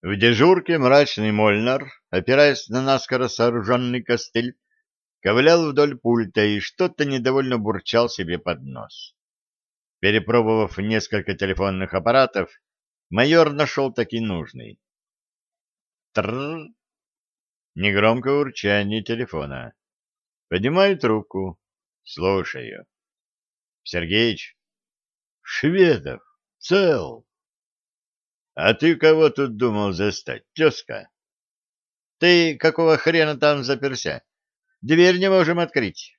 В дежурке мрачный Мольнар, опираясь на наскоро сооруженный костыль, ковылял вдоль пульта и что-то недовольно бурчал себе под нос. Перепробовав несколько телефонных аппаратов, майор нашел таки нужный. Трррр! Негромкое урчание телефона. Поднимаю трубку. Слушаю. Сергеич? Шведов. Цел. А ты кого тут думал застать, тезка? Ты какого хрена там заперся? Дверь не можем открыть.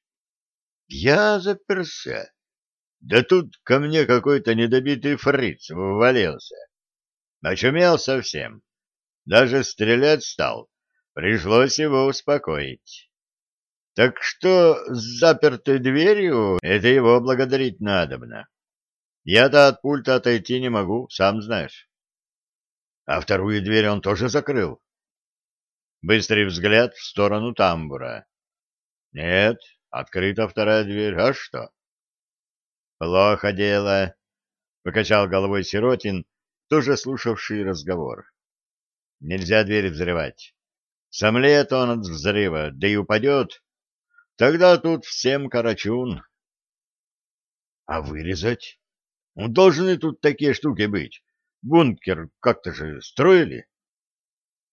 Я заперся. Да тут ко мне какой-то недобитый фриц ввалился. Очумел совсем. Даже стрелять стал. Пришлось его успокоить. Так что с запертой дверью это его благодарить надобно. Я-то от пульта отойти не могу, сам знаешь. А вторую дверь он тоже закрыл. Быстрый взгляд в сторону тамбура. Нет, открыта вторая дверь. А что? Плохо дело, покачал головой Сиротин, тоже слушавший разговор. Нельзя дверь взрывать. Сомлеет он от взрыва, да и упадет. Тогда тут всем карачун. А вырезать? Ну, должны тут такие штуки быть. Бункер как-то же строили?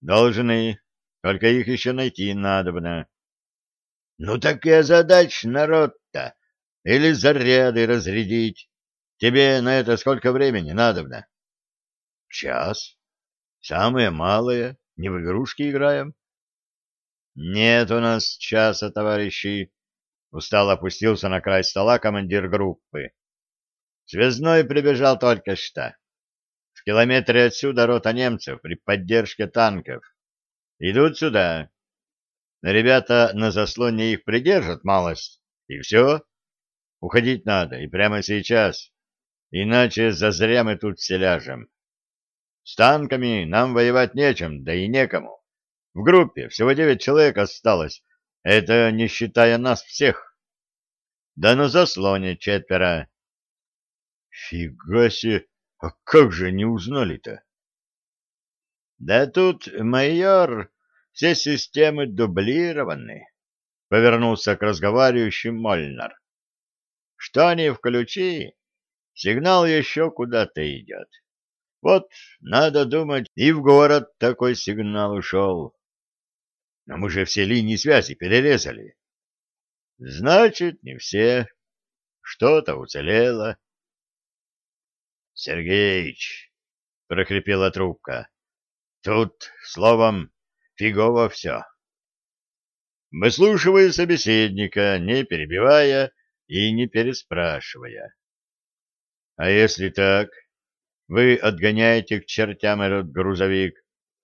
Должны, только их еще найти надобно. Ну так и задач народ-то. Или заряды разрядить. Тебе на это сколько времени надобно? Час. Самое малое. Не в игрушки играем. Нет у нас часа, товарищи. Устало опустился на край стола командир группы. Связной прибежал только что километре отсюда рота немцев при поддержке танков. Идут сюда. Ребята на заслоне их придержат малость, и все. Уходить надо, и прямо сейчас, иначе зазря мы тут все ляжем. С танками нам воевать нечем, да и некому. В группе всего девять человек осталось, это не считая нас всех. Да на заслоне четверо. Фига себе! А как же не узнали-то? Да тут, майор, все системы дублированы, повернулся к разговаривающим Мольнар. Что ни включи, сигнал еще куда-то идет. Вот, надо думать, и в город такой сигнал ушел. Но мы же все линии связи перерезали. Значит, не все. Что-то уцелело. — Сергеич, — прохрипела трубка, — тут, словом, фигово все. Выслушивая собеседника, не перебивая и не переспрашивая. — А если так, вы отгоняете к чертям этот грузовик,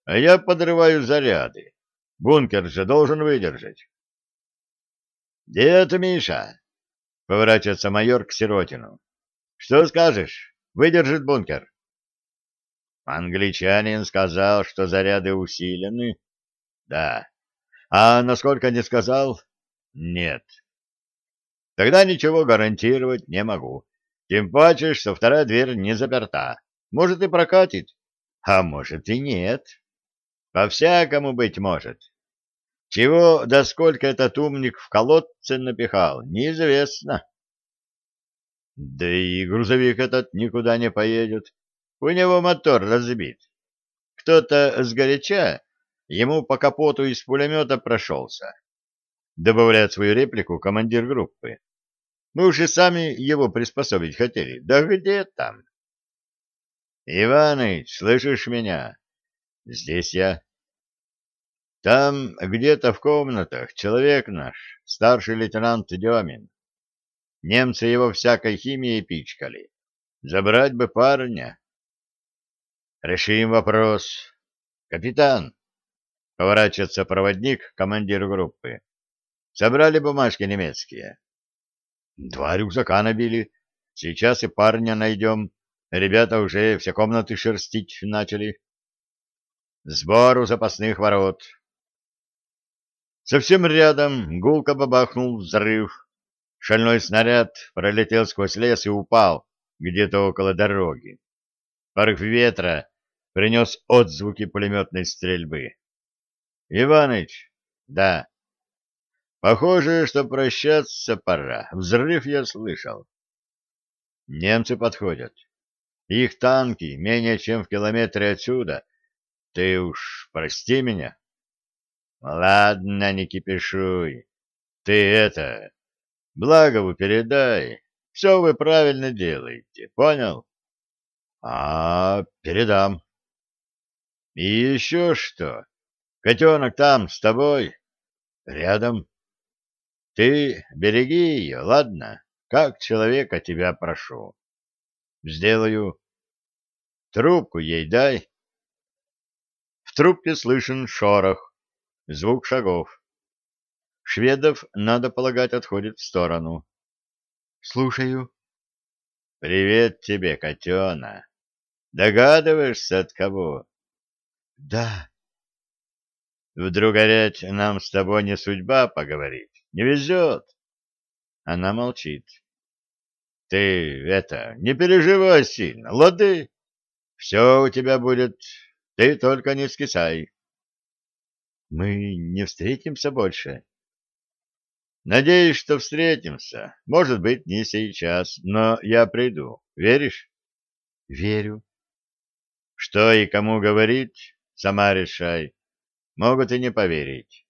а я подрываю заряды. Бункер же должен выдержать. — Дед Миша, — поворачивается майор к Сиротину, — что скажешь? Выдержит бункер. Англичанин сказал, что заряды усилены. Да. А насколько не сказал? Нет. Тогда ничего гарантировать не могу. Тем паче, что вторая дверь не заперта. Может и прокатит, а может и нет. По-всякому быть может. Чего да сколько этот умник в колодце напихал, неизвестно. Да и грузовик этот никуда не поедет. У него мотор разбит. Кто-то сгоряча ему по капоту из пулемета прошелся. Добавляет свою реплику командир группы. Мы уже сами его приспособить хотели. Да где там? Иваныч, слышишь меня? Здесь я. Там где-то в комнатах человек наш, старший лейтенант Демин. Немцы его всякой химией пичкали. Забрать бы парня. Решим вопрос. Капитан, поворачивается проводник, командир группы. Собрали бумажки немецкие. Два рюкзака набили. Сейчас и парня найдем. Ребята уже все комнаты шерстить начали. Сбор у запасных ворот. Совсем рядом гулко бабахнул взрыв. Шальной снаряд пролетел сквозь лес и упал где-то около дороги. Порыв ветра принес отзвуки пулеметной стрельбы. Иваныч, да. Похоже, что прощаться пора. Взрыв я слышал. Немцы подходят. Их танки менее чем в километре отсюда. Ты уж прости меня. Ладно, не кипишуй. Ты это... Благову передай. Все вы правильно делаете. Понял? А, передам. И еще что? Котенок там, с тобой? Рядом. Ты береги ее, ладно? Как человека тебя прошу. Сделаю. Трубку ей дай. В трубке слышен шорох, звук шагов. Шведов, надо полагать, отходит в сторону. Слушаю. Привет тебе, котена. Догадываешься, от кого? Да. Вдруг, горять, нам с тобой не судьба поговорить? Не везет. Она молчит. Ты, это, не переживай сильно, лады? Все у тебя будет, ты только не скисай. Мы не встретимся больше. Надеюсь, что встретимся. Может быть, не сейчас, но я приду. Веришь? Верю. Что и кому говорить, сама решай. Могут и не поверить.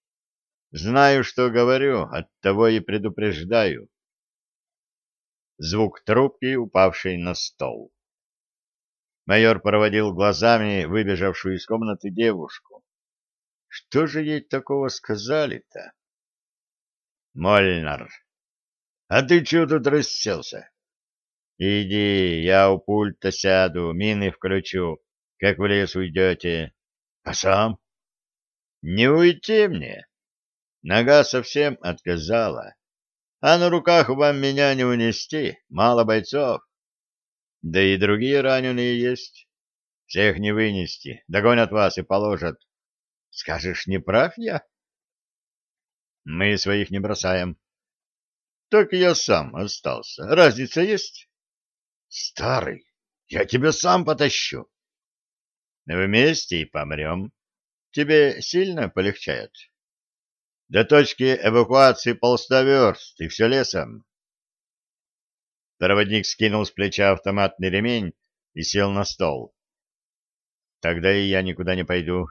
Знаю, что говорю, оттого и предупреждаю. Звук трубки, упавшей на стол. Майор проводил глазами выбежавшую из комнаты девушку. Что же ей такого сказали-то? Мольнар. А ты чего тут расселся? Иди, я у пульта сяду, мины включу, как в лес уйдете. А сам? Не уйти мне. Нога совсем отказала. А на руках вам меня не унести, мало бойцов. Да и другие раненые есть. Всех не вынести, догонят вас и положат. Скажешь, не прав я? Мы своих не бросаем. Так я сам остался. Разница есть? Старый, я тебя сам потащу. Вместе и помрем. Тебе сильно полегчает? До точки эвакуации полста верст, и все лесом. Проводник скинул с плеча автоматный ремень и сел на стол. Тогда и я никуда не пойду.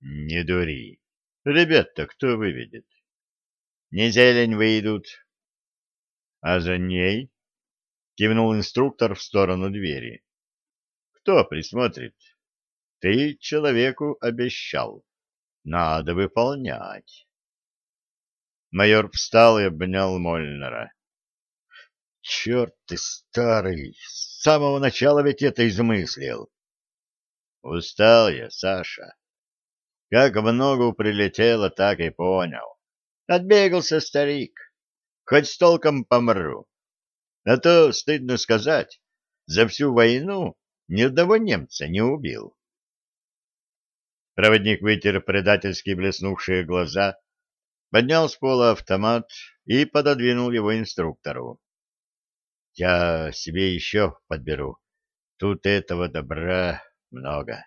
Не дури. Ребят-то кто выведет? Не зелень выйдут. А за ней кивнул инструктор в сторону двери. Кто присмотрит? Ты человеку обещал. Надо выполнять. Майор встал и обнял Мольнера. Черт ты старый, с самого начала ведь это измыслил. Устал я, Саша. Как много прилетело, так и понял. Отбегался старик. Хоть с толком помру. А то, стыдно сказать, за всю войну ни одного немца не убил. Проводник вытер предательски блеснувшие глаза, поднял с пола автомат и пододвинул его инструктору. — Я себе еще подберу. Тут этого добра много.